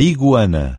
iguana.